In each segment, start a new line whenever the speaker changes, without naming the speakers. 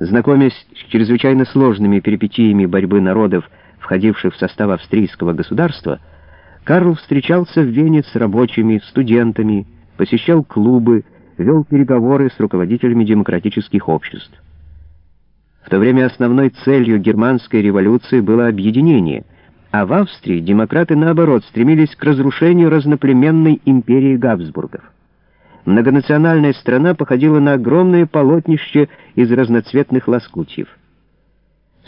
Знакомясь с чрезвычайно сложными перипетиями борьбы народов, входивших в состав австрийского государства, Карл встречался в Вене с рабочими, студентами, посещал клубы, вел переговоры с руководителями демократических обществ. В то время основной целью германской революции было объединение, а в Австрии демократы, наоборот, стремились к разрушению разноплеменной империи Габсбургов. Многонациональная страна походила на огромное полотнище из разноцветных лоскутьев.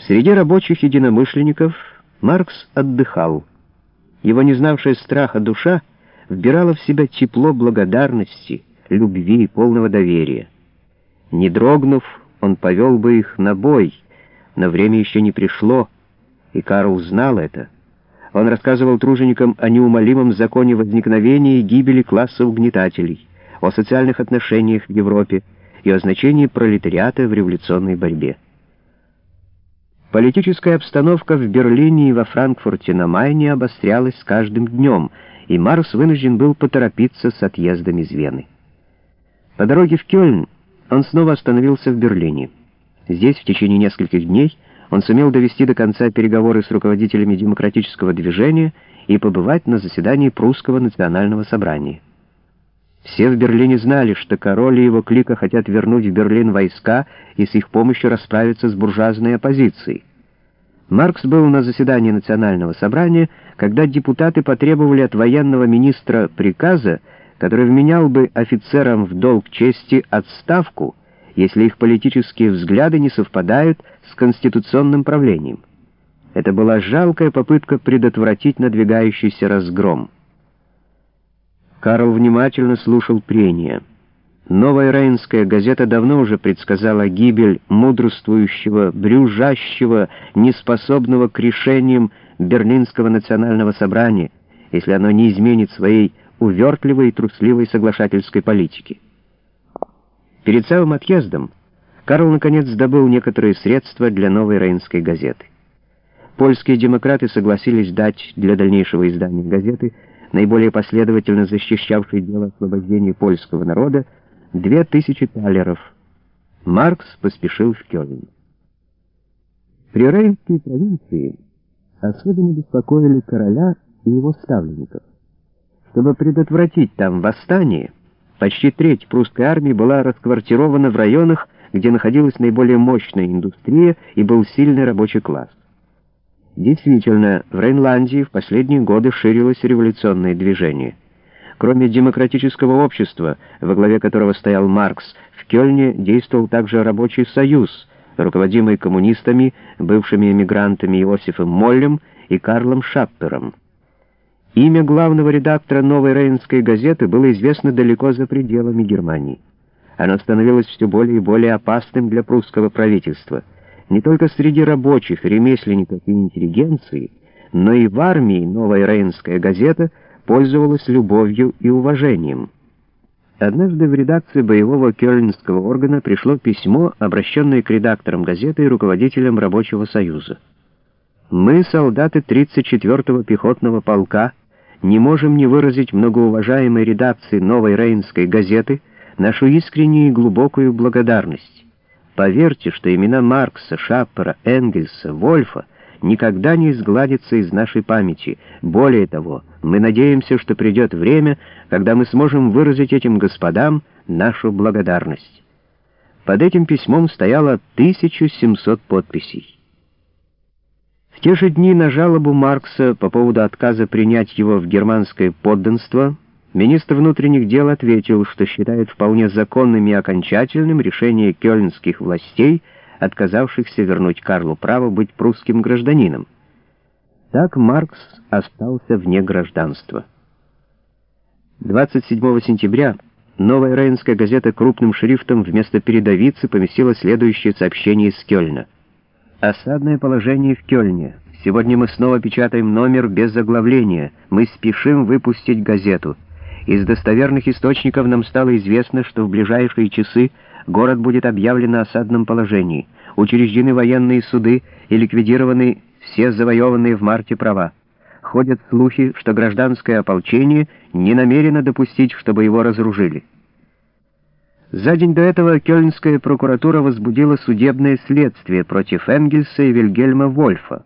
Среди рабочих единомышленников Маркс отдыхал. Его не страха душа вбирала в себя тепло благодарности, любви и полного доверия. Не дрогнув, он повел бы их на бой, но время еще не пришло, и Карл знал это. Он рассказывал труженикам о неумолимом законе возникновения и гибели класса угнетателей, о социальных отношениях в Европе и о значении пролетариата в революционной борьбе. Политическая обстановка в Берлине и во Франкфурте на Майне обострялась с каждым днем, и Марс вынужден был поторопиться с отъездом из Вены. По дороге в Кёльн он снова остановился в Берлине. Здесь в течение нескольких дней он сумел довести до конца переговоры с руководителями демократического движения и побывать на заседании Прусского национального собрания. Все в Берлине знали, что король и его клика хотят вернуть в Берлин войска и с их помощью расправиться с буржуазной оппозицией. Маркс был на заседании Национального собрания, когда депутаты потребовали от военного министра приказа, который вменял бы офицерам в долг чести отставку, если их политические взгляды не совпадают с конституционным правлением. Это была жалкая попытка предотвратить надвигающийся разгром. Карл внимательно слушал прения. Новая Рейнская газета давно уже предсказала гибель мудрствующего, брюжащего, неспособного к решениям Берлинского национального собрания, если оно не изменит своей увертливой и трусливой соглашательской политики. Перед самым отъездом Карл наконец добыл некоторые средства для новой Рейнской газеты. Польские демократы согласились дать для дальнейшего издания газеты наиболее последовательно защищавший дело освобождения польского народа, две тысячи талеров. Маркс поспешил в Кёльн. При Рейнской провинции особенно беспокоили короля и его ставленников. Чтобы предотвратить там восстание, почти треть прусской армии была расквартирована в районах, где находилась наиболее мощная индустрия и был сильный рабочий класс. Действительно, в Рейнландии в последние годы ширилось революционное движение. Кроме демократического общества, во главе которого стоял Маркс, в Кёльне действовал также рабочий союз, руководимый коммунистами, бывшими эмигрантами Иосифом Моллем и Карлом Шаппером. Имя главного редактора «Новой Рейнской газеты» было известно далеко за пределами Германии. Оно становилось все более и более опасным для прусского правительства — не только среди рабочих, ремесленников и интеллигенции, но и в армии новая Рейнская газета пользовалась любовью и уважением. Однажды в редакции боевого кёльнского органа пришло письмо, обращенное к редакторам газеты и руководителям рабочего союза. «Мы, солдаты 34-го пехотного полка, не можем не выразить многоуважаемой редакции новой Рейнской газеты нашу искреннюю и глубокую благодарность». Поверьте, что имена Маркса, Шаппера, Энгельса, Вольфа никогда не изгладятся из нашей памяти. Более того, мы надеемся, что придет время, когда мы сможем выразить этим господам нашу благодарность. Под этим письмом стояло 1700 подписей. В те же дни на жалобу Маркса по поводу отказа принять его в германское подданство Министр внутренних дел ответил, что считает вполне законным и окончательным решение кёльнских властей, отказавшихся вернуть Карлу право быть прусским гражданином. Так Маркс остался вне гражданства. 27 сентября новая рейнская газета крупным шрифтом вместо передовицы поместила следующее сообщение из Кёльна. «Осадное положение в Кёльне. Сегодня мы снова печатаем номер без заглавления. Мы спешим выпустить газету». Из достоверных источников нам стало известно, что в ближайшие часы город будет объявлен на осадном положении, учреждены военные суды и ликвидированы все завоеванные в марте права. Ходят слухи, что гражданское ополчение не намерено допустить, чтобы его разоружили. За день до этого Кёльнская прокуратура возбудила судебное следствие против Энгельса и Вильгельма Вольфа.